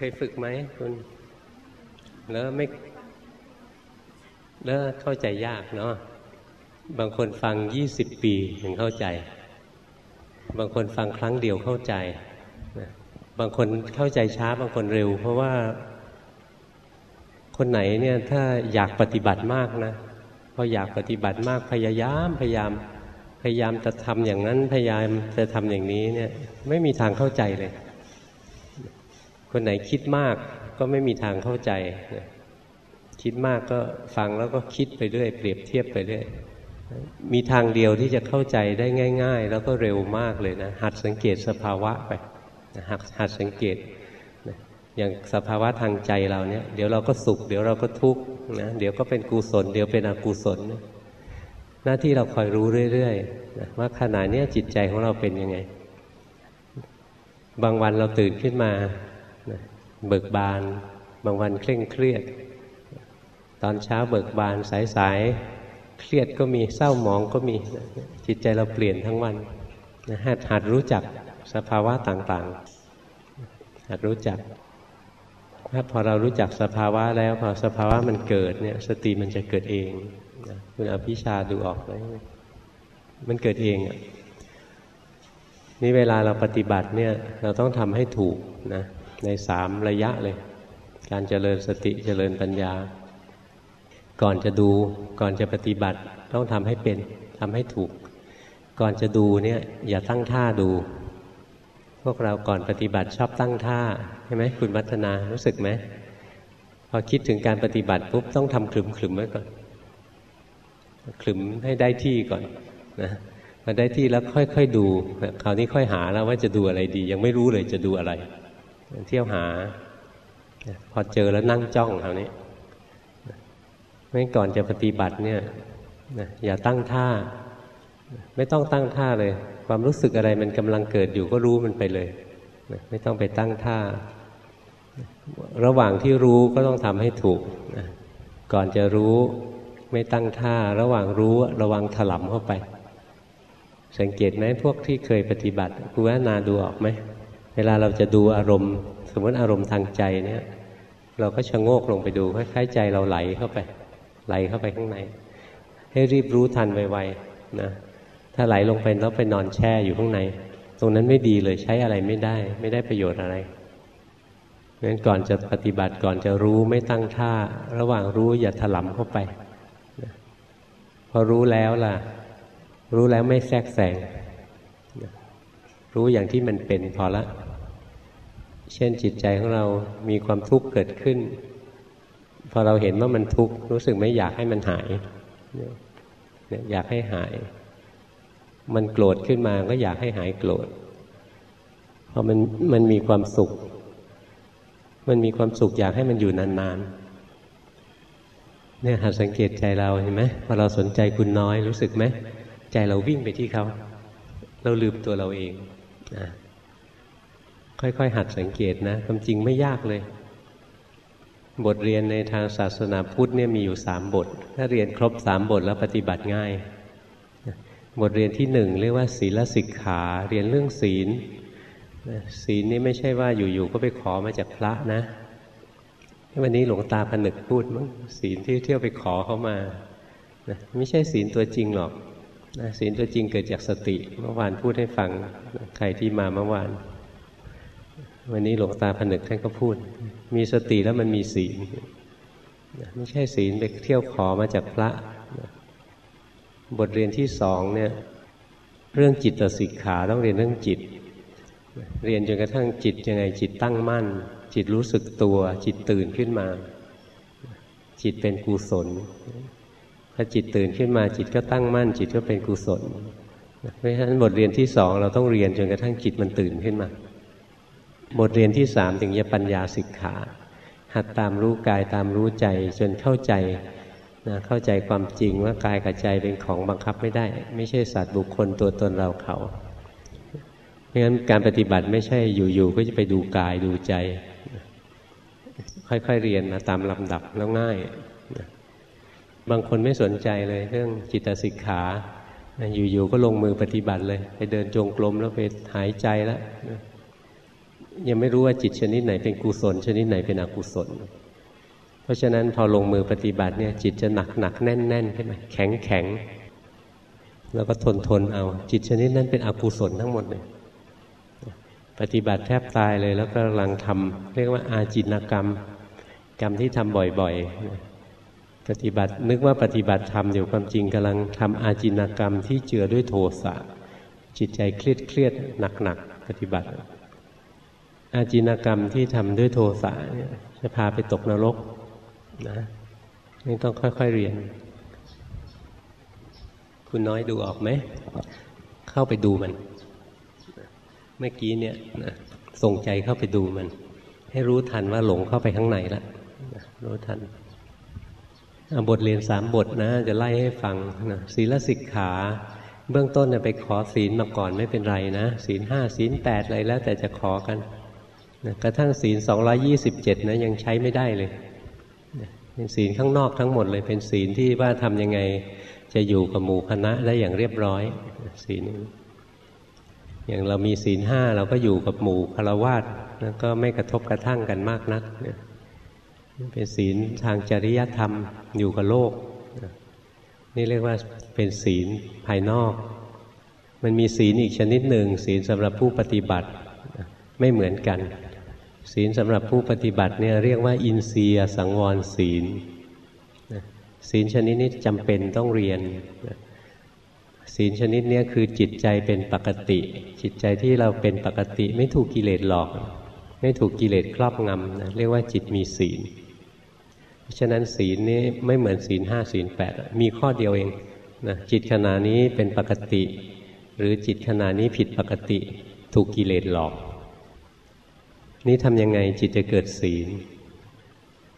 เคยฝึกไหมคุณแล้วไม่แล้วเข้าใจยากเนาะบางคนฟังยี่สิบปีถึงเข้าใจ บางคนฟังครั้งเดียวเข้าใจ บางคนเข้าใจช้า บางคนเร็ว เพราะว่า คนไหนเนี่ยถ้าอยากปฏิบัติมากนะพออยากปฏิบัติมากพยายามพยายามพยายามจะทำอย่างนั้นพยายามจะทำอย่างนี้เนี่ย ไม่มีทางเข้าใจเลย คนไหนคิดมากก็ไม่มีทางเข้าใจ คิดมากก็ฟังแล้วก็คิดไปเรื่อยเปรียบเทียบไปเรื่อยมีทางเดียวที่จะเข้าใจได้ง่าย ๆ แล้วก็เร็วมากเลยนะ หัดสังเกตสภาวะไปหัดหัดสังเกตอย่างสภาวะทางใจเราเนี่ยเดี๋ยวเราก็สุข เดี๋ยวเราก็ทุกข์นะเดี๋ยวก็เป็นกุศล เดี๋ยวเป็นอกุศล หน้าที่เราคอยรู้เรื่อยๆว่าขณะนี้จิตใจของเราเป็นยังไง บางวันเราตื่นขึ้นมา เบิกบาน บางวันเคร่งเครียด ตอนเช้าเบิกบานสายๆเครียดก็มีเศร้าหมองก็มีจิตใจเราเปลี่ยนทั้งวันหัดหัดรู้จักสภาวะต่างๆหัดรู้จัก ถ้าพอเรารู้จักสภาวะแล้วพอสภาวะมันเกิดเนี่ยสติมันจะเกิดเองคุณอภิชาดูออกไหมมันเกิดเองอะนี่เวลาเราปฏิบัติเนี่ยเราต้องทำให้ถูกนะ ในสามระยะเลย การเจริญสติเจริญปัญญา ก่อนจะดูก่อนจะปฏิบัติต้องทำให้เป็นทำให้ถูก ก่อนจะดูเนี่ยอย่าตั้งท่าดู พวกเราก่อนปฏิบัติชอบตั้งท่าใช่ไหมคุณวัฒนารู้สึกไหมพอคิดถึงการปฏิบัติปุ๊บต้องทำคลุมคลุมไว้ก่อนคลุมให้ได้ที่ก่อนนะพอได้ที่แล้วค่อยๆดูคราวนี้ค่อยหาแล้วว่าจะดูอะไรดี ยังไม่รู้เลยจะดูอะไร เที่ยวหา พอเจอแล้วนั่งจ้องคราวนี้ไม่ก่อนจะปฏิบัติเนี่ยอย่าตั้งท่า ไม่ต้องตั้งท่าเลย ความรู้สึกอะไรมันกำลังเกิดอยู่ก็รู้มันไปเลยไม่ต้องไปตั้งท่า ระหว่างที่รู้ก็ต้องทำให้ถูก ก่อนจะรู้ไม่ตั้งท่า ระหว่างรู้ระวังถลำเข้าไป สังเกตไหมพวกที่เคยปฏิบัติคุณว่านาดูออกไหม เวลาเราจะดูอารมณ์ สมมติอารมณ์ทางใจเนี่ย เราก็ชะโงกลงไปดูคล้ายๆใจเราไหลเข้าไป ไหลเข้าไปข้างใน ให้รีบรู้ทันไวๆนะถ้าไหลลงไปแล้วไปนอนแช่อยู่ข้างใน ตรงนั้นไม่ดีเลยใช้อะไรไม่ได้ ไม่ได้ประโยชน์อะไรงั้นก่อนจะปฏิบัติก่อนจะรู้ไม่ตั้งท่า ระหว่างรู้อย่าถลำเข้าไปพอรู้แล้วล่ะ รู้แล้วไม่แทรกแซงรู้อย่างที่มันเป็นพอละ เช่นจิตใจของเรามีความทุกข์เกิดขึ้น พอเราเห็นว่ามันทุกข์รู้สึกไม่อยากให้มันหายเนี่ยอยากให้หาย มันโกรธขึ้นมาก็อยากให้หายโกรธพอมันมันมีความสุข มันมีความสุขอยากให้มันอยู่นานๆเนี่ยหัดสังเกตใจเราเห็นไหมพอเราสนใจคุณน้อยรู้สึกไหมใจเราวิ่งไปที่เขา เราลืมตัวเราเองนะ ค่อยๆ หัดสังเกตนะความจริงไม่ยากเลย บทเรียนในทางศาสนาพุทธเนี่ยมีอยู่สามบท ถ้าเรียนครบสามบทแล้วปฏิบัติง่าย บทเรียนที่หนึ่งเรียกว่าศีลสิกขาเรียนเรื่องศีลศีลนี่ไม่ใช่ว่าอยู่ๆก็ไปขอมาจากพระนะวันนี้หลวงตาผนึกพูดมั้งศีลที่เที่ยวไปขอเขามาไม่ใช่ศีลตัวจริงหรอกศีลตัวจริงเกิดจากสติ เมื่อวานพูดให้ฟังใครที่มาเมื่อวาน วันนี้หลวงตาผนึกท่านก็พูด มีสติแล้วมันมีศีลไม่ใช่ศีลไปเที่ยวขอมาจากพระ บทเรียนที่สองเนี่ยเรื่องจิตสิกขาต้องเรียนเรื่องจิต เรียนจนกระทั่งจิตยังไงจิตตั้งมั่น จิตรู้สึกตัว จิตตื่นขึ้นมา จิตเป็นกุศลพอจิตตื่นขึ้นมาจิตก็ตั้งมั่น จิตก็เป็นกุศลเพราะฉะนั้นบทเรียนที่สองเราต้องเรียนจนกระทั่งจิตมันตื่นขึ้นมา บทเรียนที่สามถึงจะปัญญาสิกขา หัดตามรู้กายตามรู้ใจจนเข้าใจนะเข้าใจความจริงว่ากายกับใจเป็นของบังคับไม่ได้ ไม่ใช่สัตว์บุคคลตัวตนเราเขาเพราะฉะนั้นการปฏิบัติไม่ใช่อยู่ๆก็จะไปดูกายดูใจ ค่อยๆเรียนนะตามลำดับแล้วง่าย บางคนไม่สนใจเลยเรื่องจิตสิกขาอยู่ๆก็ลงมือปฏิบัติเลย ไปเดินจงกรมแล้วไปหายใจแล้ว ยังไม่รู้ว่าจิตชนิดไหนเป็นกุศล ชนิดไหนเป็นอกุศล เพราะฉะนั้นพอลงมือปฏิบัติเนี่ย จิตจะหนักหนักแน่นแน่นขึ้นมาแข็งแข็งแล้วก็ทนทนเอา จิตชนิดนั้นเป็นอกุศลทั้งหมดเลยปฏิบัติแทบตายเลยแล้วก็กำลังทำเรียกว่าอาจินกรรม กรรมที่ทำบ่อยๆ ปฏิบัตินึกว่าปฏิบัติทำอยู่ความจริงกำลังทำอาจินกรรมที่เจือด้วยโทสะจิตใจเครียดเครียดหนักหนักปฏิบัติ อาจินกรรมที่ทำด้วยโทสะเนี่ยจะพาไปตกนรกนะนี่ต้องค่อยๆเรียน คุณน้อยดูออกไหม เข้าไปดูมัน เมื่อกี้เนี่ยนะส่งใจเข้าไปดูมัน ให้รู้ทันว่าหลงเข้าไปข้างในแล้วรู้ทันบทเรียนสามบทนะ จะไล่ให้ฟังนะศีลสิกขาเบื้องต้นไปขอศีลมาก่อนไม่เป็นไรนะ ศีลห้าศีลแปดอะไรแล้วแต่จะขอกัน กระทั่งศีลสองยี่สิบเจ็ดนะยังใช้ไม่ได้เลยเป็นศีลข้างนอกทั้งหมดเลยเป็นศีลที่ว่าทำยังไงจะอยู่กับหมู่คณะได้อย่างเรียบร้อยศีลอย่างเรามีศีลห้าเราก็อยู่กับหมู่คารวาสแล้วก็ไม่กระทบกระทั่งกันมากนักเป็นศีลทางจริยธรรมอยู่กับโลก นี่เรียกว่าเป็นศีลภายนอก มันมีศีลอีกชนิดหนึ่งศีลสำหรับผู้ปฏิบัติไม่เหมือนกัน ศีลสำหรับผู้ปฏิบัติเนี่ยเรียกว่า อินเสียสังวรศีลศีลชนิดนี้จำเป็นต้องเรียน ศีลชนิดนี้คือจิตใจเป็นปกติ จิตใจที่เราเป็นปกติไม่ถูกกิเลสหลอก ไม่ถูกกิเลสครอบงำนะเรียกว่าจิตมีศีลเพราะฉะนั้นศีลนี้ไม่เหมือนศีลห้าศีลแปดมีข้อเดียวเองนะจิตขณะนี้เป็นปกติ หรือจิตขณะนี้ผิดปกติ ถูกกิเลสหลอก นี่ทำยังไงจิตจะเกิดศีล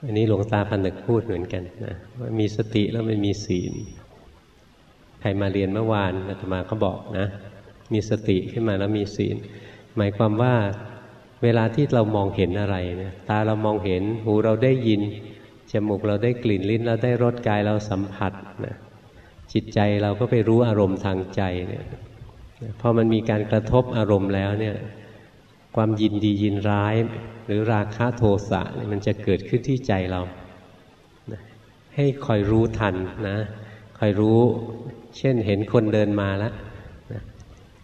อันนี้หลวงตาพันนึกพูดเหมือนกันนะว่ามีสติแล้วมันมีศีล ใครมาเรียนเมื่อวานอาตมาก็บอกนะ มีสติขึ้นมาแล้วมีศีล หมายความว่าเวลาที่เรามองเห็นอะไรเนี่ยตาเรามองเห็นหูเราได้ยินจมูกเราได้กลิ่นลิ้นเราได้รสกายเราสัมผัสนะจิตใจเราก็ไปรู้อารมณ์ทางใจเนี่ยพอมันมีการกระทบอารมณ์แล้วเนี่ย ความยินดียินร้าย หรือราคะโทสะมันจะเกิดขึ้นที่ใจเรา ให้คอยรู้ทันนะคอยรู้ เช่นเห็นคนเดินมาแล้ว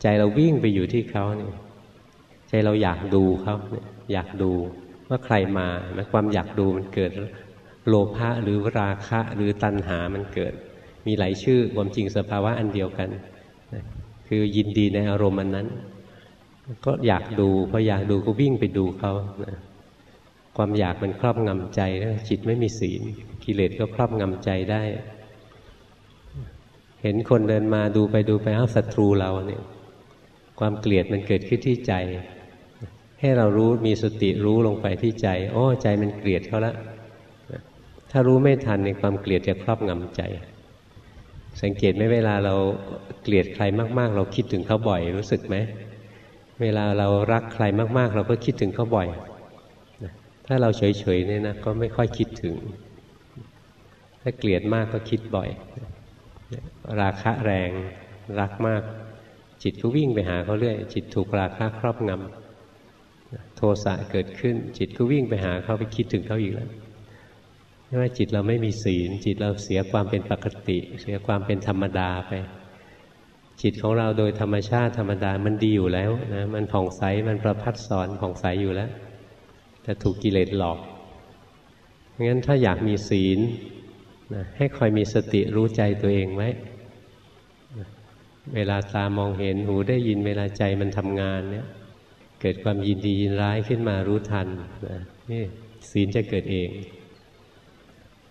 ใจเราวิ่งไปอยู่ที่เขาเนี่ยใจเราอยากดูเขาอยากดูว่าใครมาความอยากดูมันเกิดโลภะหรือราคะหรือตัณหามันเกิด มีหลายชื่อความจริงสภาวะอันเดียวกัน คือยินดีในอารมณ์อันนั้น ก็อยากดูพออยากดูก็วิ่งไปดูเขาความอยากมันครอบงำใจจิตไม่มีศีล กิเลสก็ครอบงำใจได้ เห็นคนเดินมาดูไปดูไปเอาศัตรูเราเนี่ย ความเกลียดมันเกิดขึ้นที่ใจ ให้เรารู้มีสติรู้ลงไปที่ใจโอ้ใจมันเกลียดเขาล้วถ้ารู้ไม่ทันในความเกลียดจะครอบงำใจ สังเกตไหมเวลาเราเกลียดใครมาก ๆ เราคิดถึงเขาบ่อยรู้สึกไหม เวลาเรารักใครมาก ๆ เราก็คิดถึงเขาบ่อย ถ้าเราเฉยๆเนี่ยนะก็ไม่ค่อยคิดถึง ถ้าเกลียดมากก็คิดบ่อย ราคะแรงรักมาก จิตก็วิ่งไปหาเขาเรื่อย จิตถูกราคะครอบงำโทสะเกิดขึ้น จิตก็วิ่งไปหาเขาไปคิดถึงเขาอีกแล้วว่าจิตเราไม่มีศีล จิตเราเสียความเป็นปกติ เสียความเป็นธรรมดาไป จิตของเราโดยธรรมชาติธรรมดามันดีอยู่แล้วนะมันผ่องใสมันประพัดสอนผ่องใสอยู่แล้ว แต่ถูกกิเลสหลอกงั้นถ้าอยากมีศีลนะให้คอยมีสติรู้ใจตัวเองไว้เวลาตามองเห็นหูได้ยินเวลาใจมันทำงานเนี่ย เกิดความยินดียินร้ายขึ้นมารู้ทันนะนี่ศีลจะเกิดเอง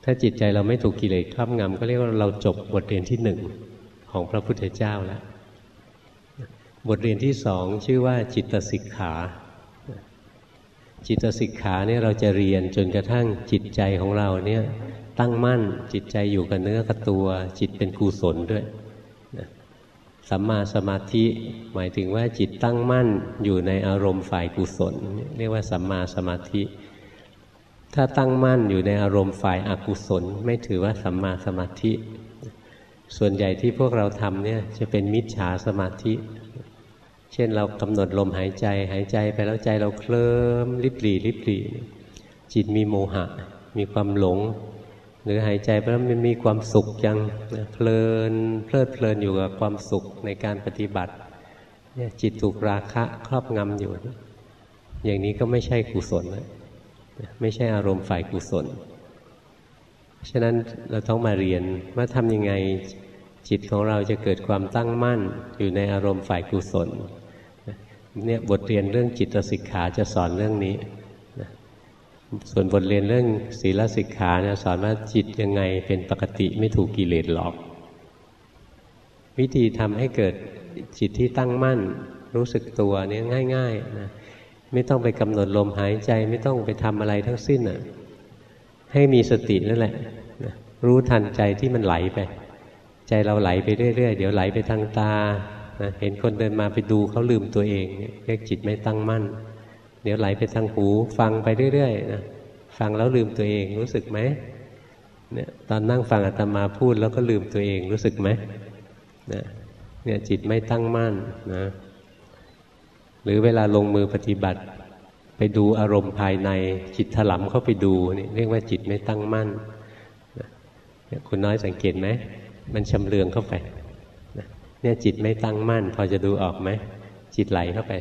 ถ้าจิตใจเราไม่ถูกกิเลสครอบงำก็เรียกว่าเราจบบทเรียนที่หนึ่ง ของพระพุทธเจ้าแล้วบทเรียนที่สองชื่อว่าจิตสิกขา จิตสิกขาเนี่ยเราจะเรียนจนกระทั่งจิตใจของเราเนี่ยตั้งมั่นจิตใจอยู่กับเนื้อกับตัว จิตเป็นกุศลด้วยสัมมาสมาธิ หมายถึงว่าจิตตั้งมั่นอยู่ในอารมณ์ฝ่ายกุศล เรียกว่าสัมมาสมาธิ ถ้าตั้งมั่นอยู่ในอารมณ์ฝ่ายอากุศล ไม่ถือว่าสัมมาสมาธิ ส่วนใหญ่ที่พวกเราทำเนี่ยจะเป็นมิจฉาสมาธิ เช่นเรากำหนดลมหายใจหายใจไปแล้วใจเราเคลิ้มริบหรี่ริบหรี่จิตมีโมหะ มีความหลง หรือหายใจไปแล้วมันมีความสุขยังเพลินเพลิดเพลินอยู่กับความสุขในการปฏิบัติเนี่ยจิตถูกราคะครอบงำอยู่ อย่างนี้ก็ไม่ใช่กุศลไม่ใช่อารมณ์ฝ่ายกุศล ฉะนั้นเราต้องมาเรียนว่าทำยังไงจิตของเราจะเกิดความตั้งมั่นอยู่ในอารมณ์ฝ่ายกุศลเนี่ยบทเรียนเรื่องจิตสิกขาจะสอนเรื่องนี้ ส่วนบทเรียนเรื่องศีลสิกขาเนี่ยสอนว่าจิตยังไงเป็นปกติไม่ถูกกิเลสหลอก วิธีทำให้เกิดจิตที่ตั้งมั่น รู้สึกตัวเนี่ยง่ายๆนะไม่ต้องไปกำหนดลมหายใจไม่ต้องไปทำอะไรทั้งสิ้นอะ ให้มีสตินั่นแหละรู้ทันใจที่มันไหลไป ใจเราไหลไปเรื่อยๆ เดี๋ยวไหลไปทางตานะเห็นคนเดินมาไปดูเขาลืมตัวเองเรียกจิตไม่ตั้งมั่น เดี๋ยวไหลไปทางหูฟังไปเรื่อยๆนะฟังแล้วลืมตัวเองรู้สึกไหมเนี่ยตอนนั่งฟังอาตมาพูดแล้วก็ลืมตัวเองรู้สึกไหมเนี่ยจิตไม่ตั้งมั่นนะหรือเวลาลงมือปฏิบัติ ไปดูอารมณ์ภายในจิตถลำเข้าไปดูนี่เรียกว่าจิตไม่ตั้งมั่นคุณน้อยสังเกตไหมมันชำเลืองเข้าไปเนี่ยจิตไม่ตั้งมั่น พอจะดูออกไหมจิตไหลเข้าไป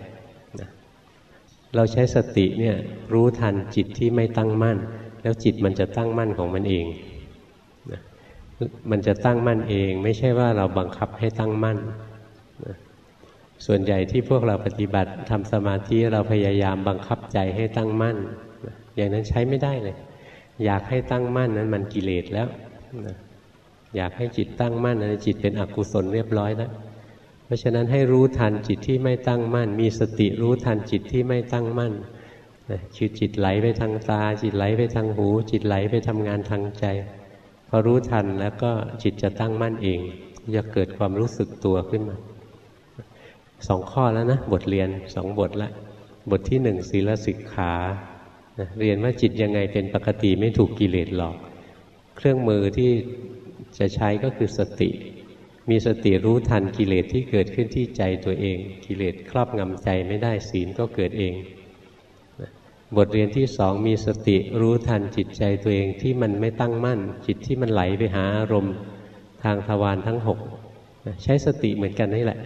นะเราใช้สติเนี่ยรู้ทันจิตที่ไม่ตั้งมั่น แล้วจิตมันจะตั้งมั่นของมันเองนะมันจะตั้งมั่นเอง ไม่ใช่ว่าเราบังคับให้ตั้งมั่น ส่วนใหญ่ที่พวกเราปฏิบัติทำสมาธิเราพยายามบังคับใจให้ตั้งมั่น อย่างนั้นใช้ไม่ได้เลย อยากให้ตั้งมั่นนั้นมันกิเลสแล้ว อยากให้จิตตั้งมั่นนั้นจิตเป็นอกุศลเรียบร้อยแล้วเพราะฉะนั้นให้รู้ทันจิตที่ไม่ตั้งมั่น มีสติรู้ทันจิตที่ไม่ตั้งมั่นจิตจิตไหลไปทางตา จิตไหลไปทางหู จิตไหลไปทำงานทางใจพอรู้ทันแล้วก็จิตจะตั้งมั่นเองจะเกิดความรู้สึกตัวขึ้นมา สองข้อแล้วนะบทเรียนสองบทละ บทที่หนึ่งศีลสิกขาเรียนว่าจิตยังไงเป็นปกติไม่ถูกกิเลสหลอก เครื่องมือที่จะใช้ก็คือสติ มีสติรู้ทันกิเลสที่เกิดขึ้นที่ใจตัวเอง กิเลสครอบงำใจไม่ได้ศีลก็เกิดเองบทเรียนที่สองมีสติรู้ทันจิตใจตัวเองที่มันไม่ตั้งมั่น จิตที่มันไหลไปหาอารมณ์ทางทวารทั้งหกใช้สติเหมือนกันนี่แหละ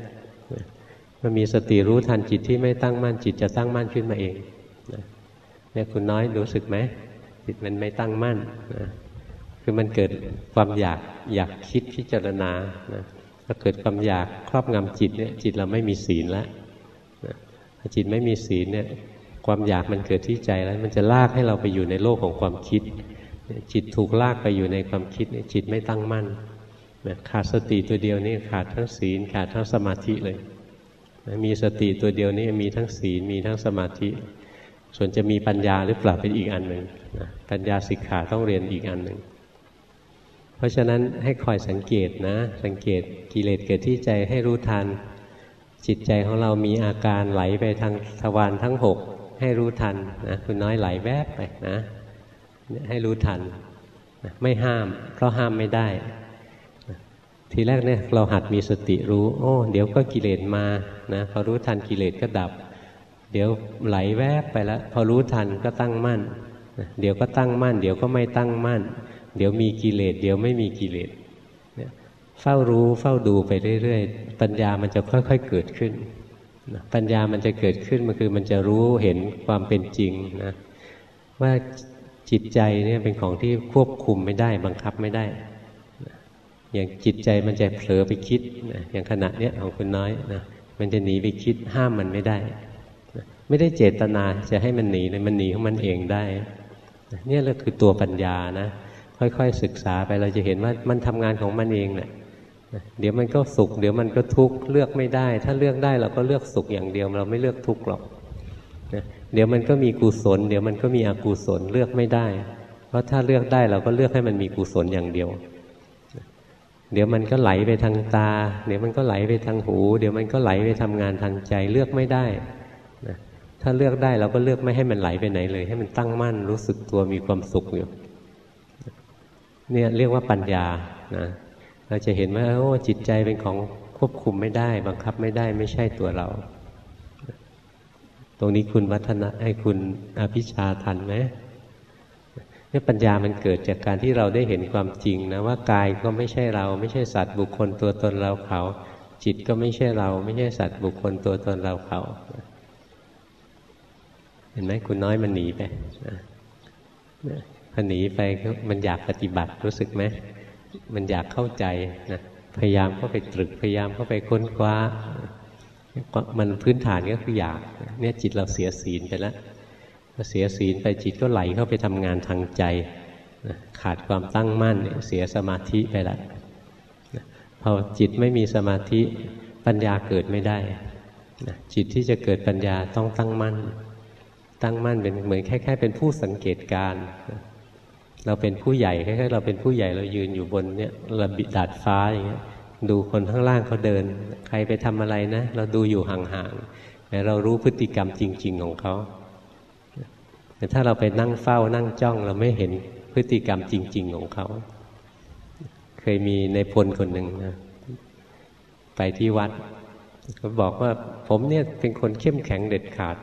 มันมีสติรู้ทันจิตที่ไม่ตั้งมั่นจิตจะตั้งมั่นขึ้นมาเองเนี่ยคุณน้อยรู้สึกไหมจิตมันไม่ตั้งมั่นนะคือมันเกิดความอยากอยากคิดพิจารณานะถ้าเกิดความอยากครอบงำจิตเนี่ยจิตเราไม่มีศีลแล้วนะจิตไม่มีศีลเนี่ยความอยากมันเกิดที่ใจแล้ว มันจะลากให้เราไปอยู่ในโลกของความคิด จิตถูกลากไปอยู่ในความคิดจิตไม่ตั้งมั่นขาดสติตัวเดียวนี่ขาดทั้งศีลขาดทั้งสมาธิเลย มีสติตัวเดียวนี้มีทั้งศีลมีทั้งสมาธิ ส่วนจะมีปัญญาหรือเปล่าเป็นอีกอันหนึ่งปัญญาสิกขาต้องเรียนอีกอันหนึ่งเพราะฉะนั้นให้คอยสังเกตนะ สังเกตกิเลสเกิดที่ใจให้รู้ทัน จิตใจของเรามีอาการไหลไปทางทวารทั้งหกให้รู้ทันนะคุณน้อยไหลแวบไปนะ ให้รู้ทัน ไม่ห้าม เพราะห้ามไม่ได้ ทีแรกเนี่ยเราหัดมีสติรู้ โอ้เดี๋ยวก็กิเลสมานะพอรู้ทันกิเลสก็ดับ เดี๋ยวไหลแวบไปแล้วพอรู้ทันก็ตั้งมั่นเดี๋ยวก็ตั้งมั่น เดี๋ยวก็ไม่ตั้งมั่น เดี๋ยวมีกิเลสเดี๋ยวไม่มีกิเลสเฝ้ารู้เฝ้าดูไปเรื่อยๆ ปัญญามันจะค่อยๆเกิดขึ้น ปัญญามันจะเกิดขึ้นมันคือมันจะรู้เห็นความเป็นจริงนะว่าจิตใจเนี่ยเป็นของที่ควบคุมไม่ได้บังคับไม่ได้ อย่างจิตใจมันจะเผลอไปคิดนะอย่างขณะเนี้ยของคุณน้อยนะมันจะหนีไปคิดห้ามมันไม่ได้นะไม่ได้เจตนาจะให้มันหนีเลยมันหนีของมันเองได้นะเนี่ยแหละคือตัวปัญญานะค่อยๆศึกษาไปเราจะเห็นว่ามันทำงานของมันเองเนะี่ยเดี๋ยวมันก็สุข เดี๋ยวมันก็ทุกข์เลือกไม่ได้ ถ้าเลือกได้เราก็เลือกสุขอย่างเดียว เราไม่เลือกทุกข์หรอกนะเดี๋ยวมันก็มีกุศล เดี๋ยวมันก็มีอกุศลเลือกไม่ได้ เพราะถ้าเลือกได้เราก็เลือกให้มันมีกุศลอย่างเดียว เดี๋ยวมันก็ไหลไปทางตา เดี๋ยวมันก็ไหลไปทางหู เดี๋ยวมันก็ไหลไปทำงานทางใจเลือกไม่ได้นะถ้าเลือกได้เราก็เลือกไม่ให้มันไหลไปไหนเลย ให้มันตั้งมั่นรู้สึกตัวมีความสุขอยู่เนี่ยเรียกว่าปัญญานะเราจะเห็นว่าโอ้จิตใจเป็นของควบคุมไม่ได้ บังคับไม่ได้ไม่ใช่ตัวเรา ตรงนี้คุณวัฒนะให้คุณอภิชาทันไหม นี่ปัญญามันเกิดจากการที่เราได้เห็นความจริงนะว่ากายก็ไม่ใช่เรา ไม่ใช่สัตว์บุคคลตัวตนเราเขา จิตก็ไม่ใช่เรา ไม่ใช่สัตว์บุคคลตัวตนเราเขา เห็นไหมคุณน้อยมันหนีไปพอหนีไปมันอยากปฏิบัติรู้สึกไหมมันอยากเข้าใจนะพยายามเข้าไปตรึกพยายามเข้าไปค้นคว้า มันพื้นฐานก็คืออยาก เนี่ยจิตเราเสียศีลไปแล้ว เสียศีลไปจิตก็ไหลเข้าไปทำงานทางใจขาดความตั้งมั่นเสียสมาธิไปแล้วพอจิตไม่มีสมาธิปัญญาเกิดไม่ได้จิตที่จะเกิดปัญญาต้องตั้งมั่น ตั้งมั่นเป็นเหมือนแค่ๆเป็นผู้สังเกตการ เราเป็นผู้ใหญ่แค่ๆเราเป็นผู้ใหญ่เรายืนอยู่บนเนี่ยระบิดาดฟ้าอย่างเงี้ยดูคนข้างล่างเขาเดิน ใครไปทำอะไรนะ เราดูอยู่ห่างๆแต่เรารู้พฤติกรรมจริง ๆ ของเขา แต่ถ้าเราไปนั่งเฝ้านั่งจ้อง เราไม่เห็นพฤติกรรมจริง ๆ ของเขา เคยมีในพลคนหนึ่งนะไปที่วัดเขาบอกว่าผมเนี่ยเป็นคนเข้มแข็งเด็ดขาด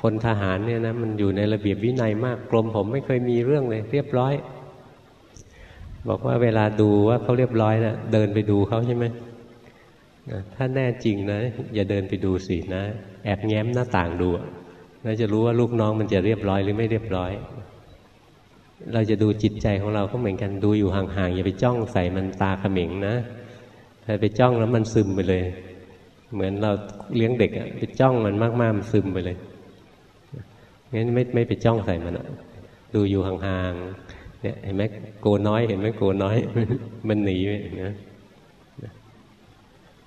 พลทหารเนี่ยนะมันอยู่ในระเบียบวินัยมากกรมผมไม่เคยมีเรื่องเลย เรียบร้อย บอกว่าเวลาดูว่าเขาเรียบร้อยนะเดินไปดูเขาใช่ไหมถ้าแน่จริงนะ อย่าเดินไปดูสินะ แอบแง้มหน้าต่างดู เราจะรู้ว่าลูกน้องมันจะเรียบร้อยหรือไม่เรียบร้อย เราจะดูจิตใจของเราก็เหมือนกันดูอยู่ห่างๆอย่าไปจ้องใส่มันตาเขม็งนะถ้าไปจ้องแล้วมันซึมไปเลย เหมือนเราเลี้ยงเด็กอะไปจ้องมันมากๆมันซึมไปเลยงั้นไม่ไม่ไปจ้องใส่มันอะดูอยู่ห่างๆเนี่ยเห็นไหมโกน้อยเห็นไหมโกน้อย มันหนีไปนะ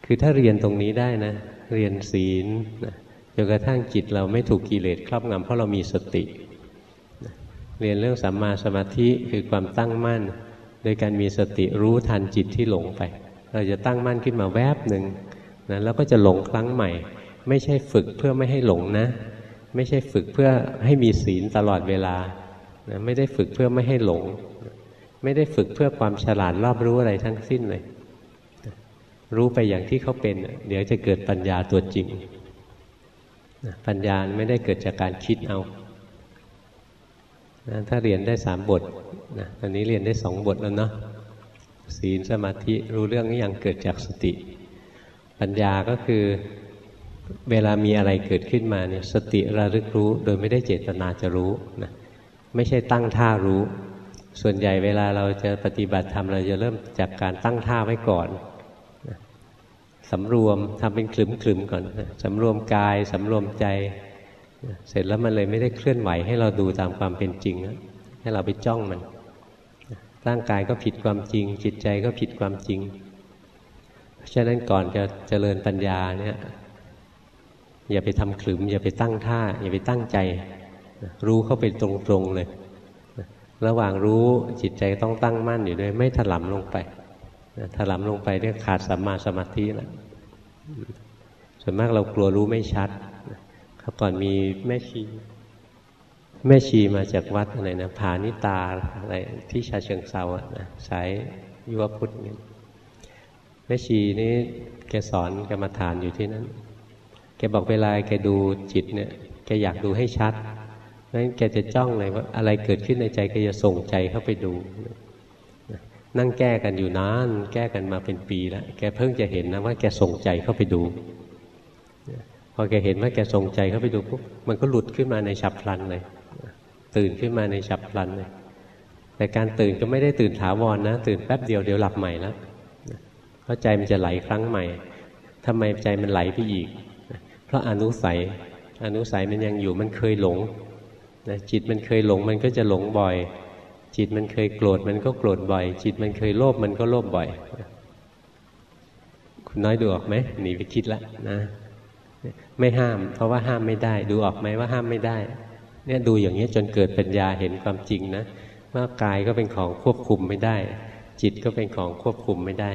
คือถ้าเรียนตรงนี้ได้นะ เรียนศีลนะ จนกระทั่งจิตเราไม่ถูกกิเลสครอบงำเพราะเรามีสติ เรียนเรื่องสัมมาสมาธิคือความตั้งมั่น โดยการมีสติรู้ทันจิตที่หลงไป เราจะตั้งมั่นขึ้นมาแวบหนึ่งนะแล้วก็จะหลงครั้งใหม่ ไม่ใช่ฝึกเพื่อไม่ให้หลงนะ ไม่ใช่ฝึกเพื่อให้มีศีลตลอดเวลานะไม่ได้ฝึกเพื่อไม่ให้หลง ไม่ได้ฝึกเพื่อความฉลาดรอบรู้อะไรทั้งสิ้นเลย รู้ไปอย่างที่เขาเป็น เดี๋ยวจะเกิดปัญญาตัวจริง ปัญญาไม่ได้เกิดจากการคิดเอานะถ้าเรียนได้สามบทนะตอนนี้เรียนได้สองบทแล้วเนาะศีลสมาธิรู้เรื่องนี้ยังเกิดจากสติ ปัญญาก็คือเวลามีอะไรเกิดขึ้นมาเนี่ยสติระลึกรู้ โดยไม่ได้เจตนาจะรู้นะไม่ใช่ตั้งท่ารู้ ส่วนใหญ่เวลาเราจะปฏิบัติธรรมเราจะเริ่มจากการตั้งท่าไว้ก่อน สำรวมทำเป็นคลึมคลึมก่อนสำรวมกายสำรวมใจ เสร็จแล้วมันเลยไม่ได้เคลื่อนไหวให้เราดูตามความเป็นจริงให้เราไปจ้องมัน ร่างกายก็ผิดความจริง จิตใจก็ผิดความจริง เพราะฉะนั้นก่อนจะเจริญปัญญาเนี่ยอย่าไปทำขลึมอย่าไปตั้งท่า อย่าไปตั้งใจ รู้เข้าไปตรงๆเลย ระหว่างรู้จิตใจต้องตั้งมั่นอยู่ด้วย ไม่ถลำลงไปถลำลงไปเรียกขาดสัมมาสมาธิแล้ว ส่วนมากเรากลัวรู้ไม่ชัดเขาก่อนมีแม่ชี แม่ชีมาจากวัดอะไรนะผานิตาอะไรที่ชาเชิงเซาอะนะสายยุวพุทธเนี่ยแม่ชีนี่แกสอนกรรมฐานอยู่ที่นั้น แกบอกเวลาแกดูจิตเนี่ยแกอยากดูให้ชัดนั้นแกจะจ้องเลยว่าอะไรเกิดขึ้นในใจแกจะส่งใจเข้าไปดู นั่งแก้กันอยู่นานแก้กันมาเป็นปีแล้วแกเพิ่งจะเห็นนะว่าแกส่งใจเข้าไปดูพอแกเห็นว่าแกส่งใจเข้าไปดูปุ๊บมันก็หลุดขึ้นมาในฉับพลันเลย ตื่นขึ้นมาในฉับพลันเลยแต่การตื่นก็ไม่ได้ตื่นถาวรนนะตื่นแป๊บเดียวเดี๋ยวหลับใหม่แล้วเพราะใจมันจะไหลครั้งใหม่ทำไมใจมันไหลไปอีก เพราะอนุสัยอนุสัยมันยังอยู่มันเคยหลงจิตมันเคยหลงมันก็จะหลงบ่อย จิตมันเคยโกรธมันก็โกรธบ่อย จิตมันเคยโลภมันก็โลภบ่อย คุณน้อยดูออกไหมหนีไปคิดละนะไม่ห้าม เพราะว่าห้ามไม่ได้ ดูออกไหมว่าห้ามไม่ได้ เนี่ยดูอย่างนี้จนเกิดปัญญาเห็นความจริงนะว่ากายก็เป็นของควบคุมไม่ได้ จิตก็เป็นของควบคุมไม่ได้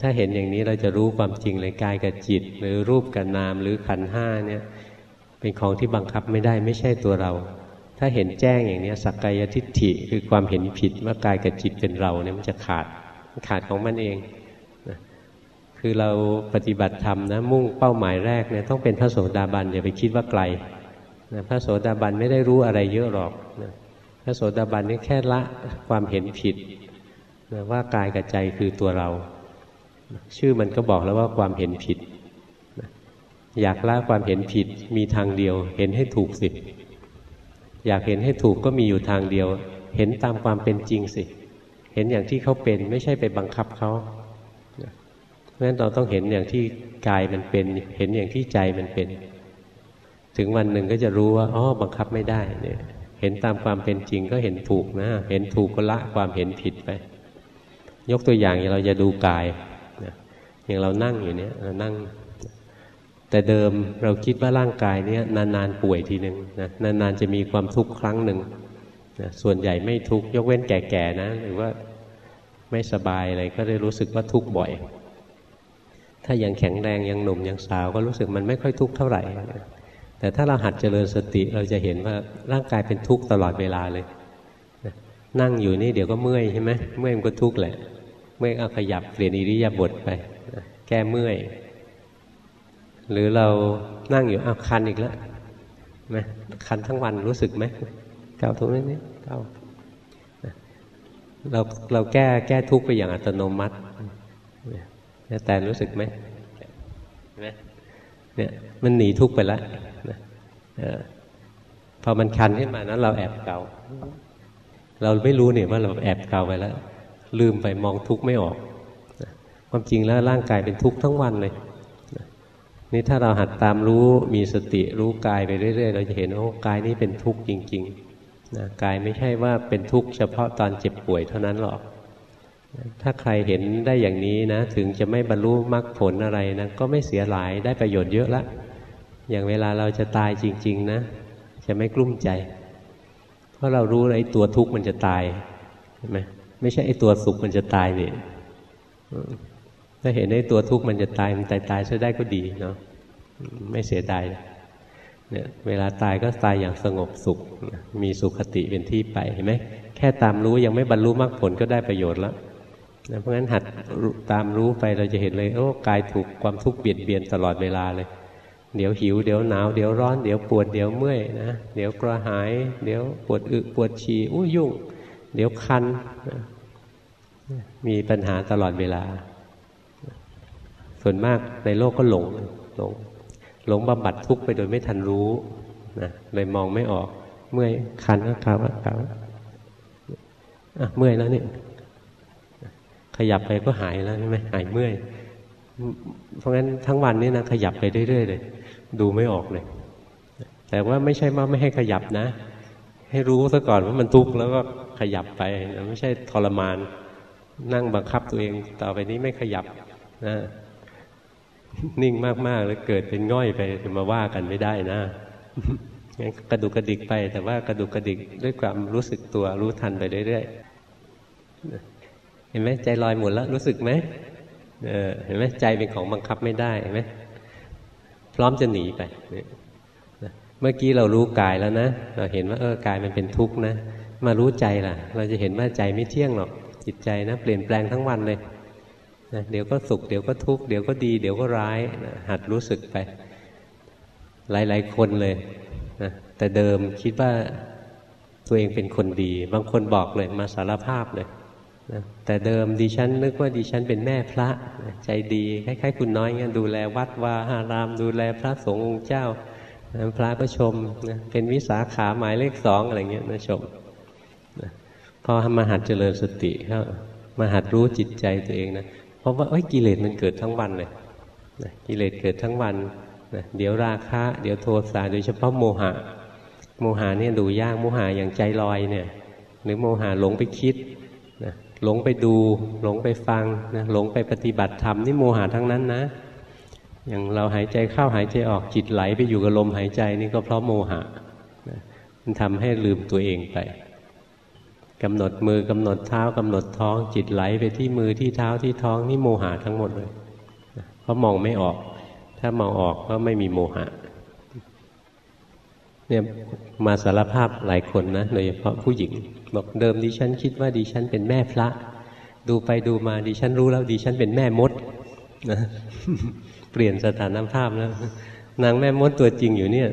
ถ้าเห็นอย่างนี้เราจะรู้ความจริงเลยกายกับจิต หรือรูปกับนามหรือขันห้าเนี่ยเป็นของที่บังคับไม่ได้ไม่ใช่ตัวเรา ถ้าเห็นแจ้งอย่างนี้สักกายทิฏฐิคือความเห็นผิดว่ากายกับจิตเป็นเราเนี่ยมันจะขาดขาดของมันเองคือเราปฏิบัติธรรมนะมุ่งเป้าหมายแรกเนี่ยต้องเป็นพระโสดาบันอย่าไปคิดว่าไกลนะพระโสดาบันไม่ได้รู้อะไรเยอะหรอกนะพระโสดาบันนี่แค่ละความเห็นผิดนะว่ากายกับใจคือตัวเรา ชื่อมันก็บอกแล้วว่าความเห็นผิดนะอยากละความเห็นผิดมีทางเดียว เห็นให้ถูกสิ อยากเห็นให้ถูกก็มีอยู่ทางเดียว เห็นตามความเป็นจริงสิ เห็นอย่างที่เขาเป็นไม่ใช่ไปบังคับเขาเพราะฉะนั้นเราต้องเห็นอย่างที่กายมันเป็น เห็นอย่างที่ใจมันเป็น ถึงวันหนึ่งก็จะรู้ว่าอ๋อบังคับไม่ได้เนี่ย เห็นตามความเป็นจริงก็เห็นถูกนะ เห็นถูกก็ละความเห็นผิดไป ยกตัวอย่างอย่างเราจะดูกายอย่างเรานั่งอยู่เนี่ยเรานั่ง แต่เดิมเราคิดว่าร่างกายเนี้ยนานๆป่วยทีหนึ่งนะนานๆจะมีความทุกข์ครั้งหนึ่งนะส่วนใหญ่ไม่ทุกข์ยกเว้นแก่ๆนะ หรือว่าไม่สบายอะไรก็ได้รู้สึกว่าทุกข์บ่อย ถ้ายังแข็งแรงยังหนุ่มยังสาวก็รู้สึกมันไม่ค่อยทุกข์เท่าไหร่ แต่ถ้าเราหัดเจริญสติเราจะเห็นว่าร่างกายเป็นทุกข์ตลอดเวลาเลยนั่งอยู่นี่เดี๋ยวก็เมื่อยใช่ไหมเมื่อยมันก็ทุกข์แหละ เมื่อยเอาขยับเปลี่ยนอิริยาบถไป แก้เมื่อย หรือเรานั่งอยู่อ้าวคันอีกแล้วไหมคันทั้งวันรู้สึกไหมเกาตรงนี้นี่เกาเราเราแก้แก้ทุกข์ไปอย่างอัตโนมัติแต่รู้สึกไหมเนี่ยมันหนีทุกข์ไปแล้วพอมันคันขึ้นมานั้น เราแอบเก่า เราไม่รู้เนี่ยว่าเราแอบเก่าไปแล้ว ลืมไปมองทุกข์ไม่ออก ความจริงแล้วร่างกายเป็นทุกข์ทั้งวันเลย นี่ถ้าเราหัดตามรู้มีสติรู้กายไปเรื่อย ๆ เราจะเห็นโอ้กายนี้เป็นทุกข์จริงๆนะกายไม่ใช่ว่าเป็นทุกข์เฉพาะตอนเจ็บป่วยเท่านั้นหรอก ถ้าใครเห็นได้อย่างนี้นะ ถึงจะไม่บรรลุมรรคผลอะไรนะก็ไม่เสียหลายได้ประโยชน์เยอะละ อย่างเวลาเราจะตายจริง ๆ นะ จะไม่กลุ้มใจ เพราะเรารู้ไอ้ตัวทุกข์มันจะตายใช่ไหมไม่ใช่ไอ้ตัวสุขมันจะตายนี่ ถ้าเห็นในตัวทุกข์มันจะตายมันตายตายซะได้ก็ดีเนาะไม่เสียดายเนี่ยเวลาตายก็ตายอย่างสงบสุข มีสุขคติเป็นที่ไปเห็นไหมแค่ตามรู้ยังไม่บรรลุมรรคผลก็ได้ประโยชน์แล้วเพราะงั้นหัดตามรู้ไปเราจะเห็นเลยโอ้กายถูกความทุกข์เบียดเบียนตลอดเวลาเลย เดี๋ยวหิวเดี๋ยวหนาวเดี๋ยวร้อนเดี๋ยวปวดเดี๋ยวเมื่อยนะเดี๋ยวกระหาย เดี๋ยวปวดอึปวดฉี่อู้ยุ่ง เดี๋ยวคันมีปัญหาตลอดเวลา ส่วนมากในโลกก็หลงหลงหลงบำบัดทุกข์ไปโดยไม่ทันรู้นะเลยมองไม่ออก เมื่อยคันก็กาวกาวอะเมื่อยแล้วนี่ขยับไปก็หายแล้วใช่ไหมหายเมื่อย เพราะงั้นทั้งวันนี้นะขยับไปเรื่อยๆเลยดูไม่ออกเลย แต่ว่าไม่ใช่ว่าไม่ให้ขยับนะ ให้รู้ซะก่อนว่ามันทุกข์แล้วก็ขยับไปไม่ใช่ทรมาน นั่งบังคับตัวเอง ต่อไปนี้ไม่ขยับนะ นิ่งมากๆ แล้วเกิดเป็นง่อยไปจะมาว่ากันไม่ได้นะงั้นกระดุกกระดิกไป แต่ว่ากระดุกกระดิกด้วยความรู้สึกตัวรู้ทันไปเรื่อยๆเห็นไหมใจลอยหมดแล้วรู้สึกไหมเออเห็นไหมใจเป็นของบังคับไม่ได้เห็นไหมพร้อมจะหนีไปเมื่อกี้เรารู้กายแล้วนะ เราเห็นว่าเออกายมันเป็นทุกข์นะ มารู้ใจล่ะ เราจะเห็นว่าใจไม่เที่ยงหรอกจิตใจนะ เปลี่ยนแปลงทั้งวันเลย นะเดี๋ยวก็สุขเดี๋ยวก็ทุกข์เดี๋ยวก็ดีเดี๋ยวก็ร้ายนะหัดรู้สึกไป หลาย ๆ คนเลยนะแต่เดิมคิดว่าตัวเองเป็นคนดี บางคนบอกเลยมาสารภาพเลยนะแต่เดิมดิฉันนึกว่าดิฉันเป็นแม่พระนะใจดีคล้ายๆ คุณน้อยเงี้ยดูแลวัดวาอาราม ดูแลพระสงฆ์องค์เจ้านะพระก็ชมนะเป็นวิสาขาหมายเลขสองอะไรเงี้ยนะชมนะพอมาหัดเจริญสติเขามาหัดรู้จิตใจตัวเองนะ เพราะว่าเอ้ยกิเลสมันเกิดทั้งวันเลยนะกิเลสเกิดทั้งวันนะเดี๋ยวราคะ เดี๋ยวโทสะโดยเฉพาะโมหะ โมหะเนี่ยดูยากโมหะอย่างใจลอยเนี่ย หรือโมหะหลงไปคิดนะหลงไปดู หลงไปฟังนะหลงไปปฏิบัติธรรมนี่โมหะทั้งนั้นนะ อย่างเราหายใจเข้าหายใจออกจิตไหลไปอยู่กับลมหายใจนี่ก็เพราะโมหะมันทำให้ลืมตัวเองไป กำหนดมือกำหนดเท้ากำหนดท้อง จิตไหลไปที่มือที่เท้าที่ท้องนี่โมหะทั้งหมดเลยเพราะมองไม่ออก ถ้ามองออกก็ไม่มีโมหะเนี่ยมาสารภาพหลายคนนะโดยเฉพาะผู้หญิงบอกเดิมดิฉันคิดว่าดิฉันเป็นแม่พระ ดูไปดูมาดิฉันรู้แล้วดิฉันเป็นแม่มดนะเปลี่ยนสถานภาพแล้วนางแม่มดตัวจริงอยู่เนี่ย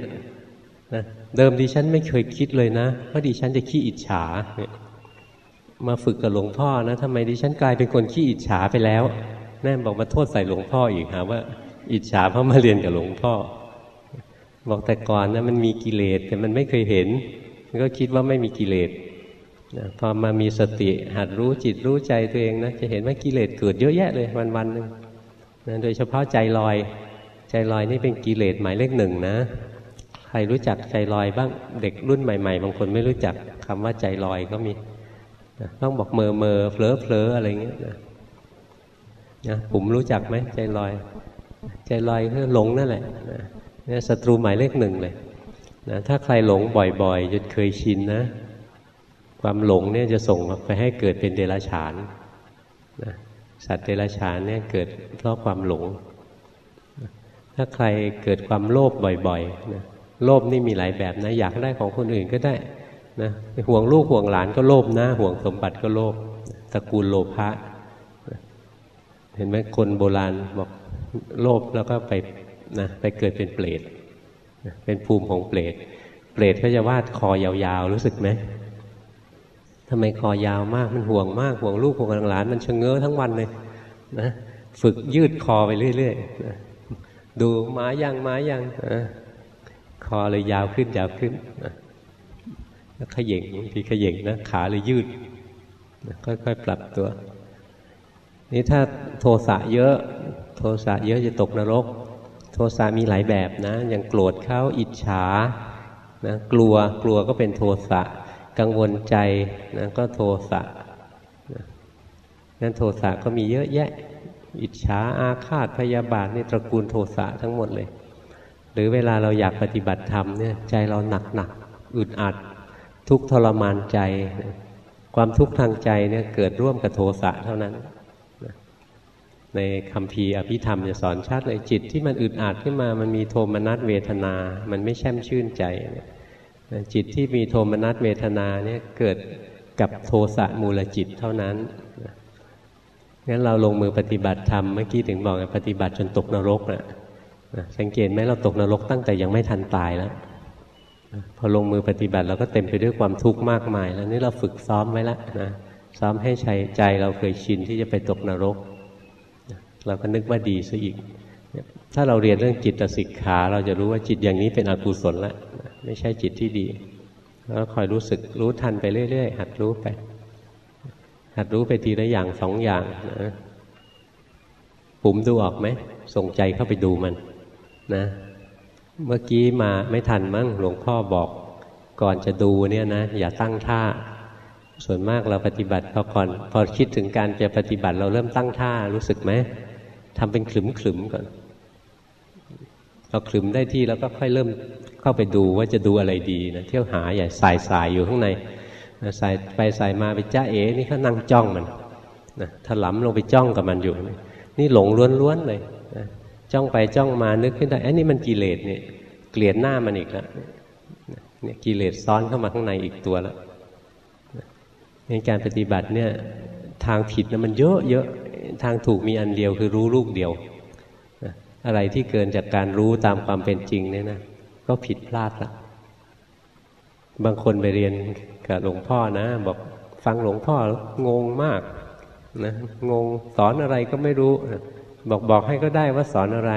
นะเดิมดิฉันไม่เคยคิดเลยนะว่าดิฉันจะขี้อิจฉาเนี่ย มาฝึกกับหลวงพ่อนะทำไมดิฉันกลายเป็นคนขี้อิจฉาไปแล้วแม่บอกมาโทษใส่หลวงพ่ออีกหาว่า อิจฉาเพราะมาเรียนกับหลวงพ่อ บอกแต่ก่อนนะมันมีกิเลสแต่มันไม่เคยเห็นก็คิดว่าไม่มีกิเลสพอมามีสติหัดรู้จิตรู้ใจตัวเองนะจะเห็นว่ากิเลสเกิดเยอะแยะเลยวันวันหนึ่งนะโดยเฉพาะใจลอย ใจลอยนี่เป็นกิเลสหมายเลขหนึ่งนะ ใครรู้จักใจลอยบ้างเด็กรุ่นใหม่ ๆ บางคนไม่รู้จักคำว่าใจลอยก็มี นะต้องบอกเมอเมอเผลอเผลออะไรเงี้ยนะนะผมรู้จักไหมใจลอย ใจลอยคือหลงนั่นแหละนะนี่ศัตรูหมายเลขหนึ่งเลยนะถ้าใครหลงบ่อยๆจนเคยชินนะ ความหลงเนี่ยจะส่งไปให้เกิดเป็นเดรัจฉานนะสัตว์เดรัจฉานเนี่ยเกิดเพราะความหลง ถ้าใครเกิดความโลภบ่อยๆนะโลภนี่มีหลายแบบนะ อยากได้ของคนอื่นก็ได้ นะห่วงลูกห่วงหลานก็โลภนะ ห่วงสมบัติก็โลภตระกูลโลภะเห็นไหมคนโบราณบอกโลภแล้วก็ไปนะไปเกิดเป็นเปรตเป็นภูมิของเปรตเปรตก็จะวาดคอยาวๆ รู้สึกไหมทำไมคอยาวมากมันห่วงมากห่วงลูกห่วงหลานมันชะเง้อทั้งวันเลยนะฝึกยืดคอไปเรื่อยๆนะดูหม้ายังหม้ายังนะคอเลยยาวขึ้นยาวขึ้นนะ แล้วขย่งทีขย่งนะขาเลยยืด ค่อยๆปรับตัว นี่ถ้าโทสะเยอะ โทสะเยอะจะตกนรก โทสะมีหลายแบบนะ อย่างโกรธเขาอิจฉานะกลัวกลัวก็เป็นโทสะกังวลใจนะก็โทสะนั้นโทสะก็มีเยอะแยะ อิจฉาอาฆาตพยาบาทนี่ตระกูลโทสะทั้งหมดเลย หรือเวลาเราอยากปฏิบัติธรรมเนี่ยใจเราหนักหนักอึดอัด ทุกทรมานใจ ความทุกข์ทางใจเนี่ยเกิดร่วมกับโทสะเท่านั้น ในคำพีอภิธรรมจะสอนชัดเลยจิตที่มันอึดอัดขึ้นมา มันมีโทมนัสเวทนา มันไม่แช่มชื่นใจ จิตที่มีโทมนัสเวทนาเนี่ยเกิดกับโทสะมูลจิตเท่านั้นงั้นเราลงมือปฏิบัติธรรมเมื่อกี้ถึงบอกปฏิบัติจนตกนรกนะสังเกตไหมเราตกนรกตั้งแต่ยังไม่ทันตายแล้ว พอลงมือปฏิบัติเราก็เต็มไปด้วยความทุกข์มากมาย แล้วนี่เราฝึกซ้อมไว้แล้วนะซ้อมให้ใจใจเราเคยชินที่จะไปตกนรก เราก็นึกว่าดีซะอีก ถ้าเราเรียนเรื่องจิตสิกขาเราจะรู้ว่าจิตอย่างนี้เป็นอกุศลแล้วไม่ใช่จิตที่ดีแล้วคอยรู้สึกรู้ทันไปเรื่อยๆหัดรู้ไป หัดรู้ไปทีละอย่างสองอย่างนะปุ่มดูออกไหมส่งใจเข้าไปดูมัน นะ เมื่อกี้มาไม่ทันมั้งหลวงพ่อบอกก่อนจะดูเนี่ยนะ อย่าตั้งท่า ส่วนมากเราปฏิบัติพอก่อน พอคิดถึงการจะปฏิบัติเราเริ่มตั้งท่ารู้สึกไหมทำเป็นขลึมๆก่อนเราขลึมได้ที่แล้วก็ค่อยเริ่มเข้าไปดูว่าจะดูอะไรดีนะเที่ยวหาใหญ่สายสายอยู่ข้างในสายไปสายมาไปจ้าเอ๋นี่เขานั่งจ้องมันนะถลำลงไปจ้องกับมันอยู่ นี่หลงล้วนๆเลยนะ จ้องไปจ้องมานึกขึ้นได้อันนี้มันกิเลสเนี่ยเกลียดหน้ามันอีกแล้วเนี่ยกิเลสซ้อนเข้ามาข้างในอีกตัวแล้วในการปฏิบัติเนี่ยทางผิดนะมันเยอะเยอะทางถูกมีอันเดียวคือรู้ลูกเดียว อะไรที่เกินจากการรู้ตามความเป็นจริงเนี่ยนะก็ผิดพลาดละบางคนไปเรียนกับหลวงพ่อนะ บอกฟังหลวงพ่องงมากนะงงสอนอะไรก็ไม่รู้ บอกบอกให้ก็ได้ว่าสอนอะไร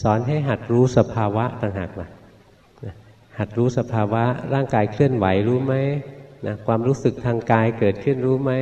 สอนให้หัดรู้สภาวะต่างหากนะหัดรู้สภาวะร่างกายเคลื่อนไหวรู้ไหมนะความรู้สึกทางกายเกิดขึ้นรู้ไหม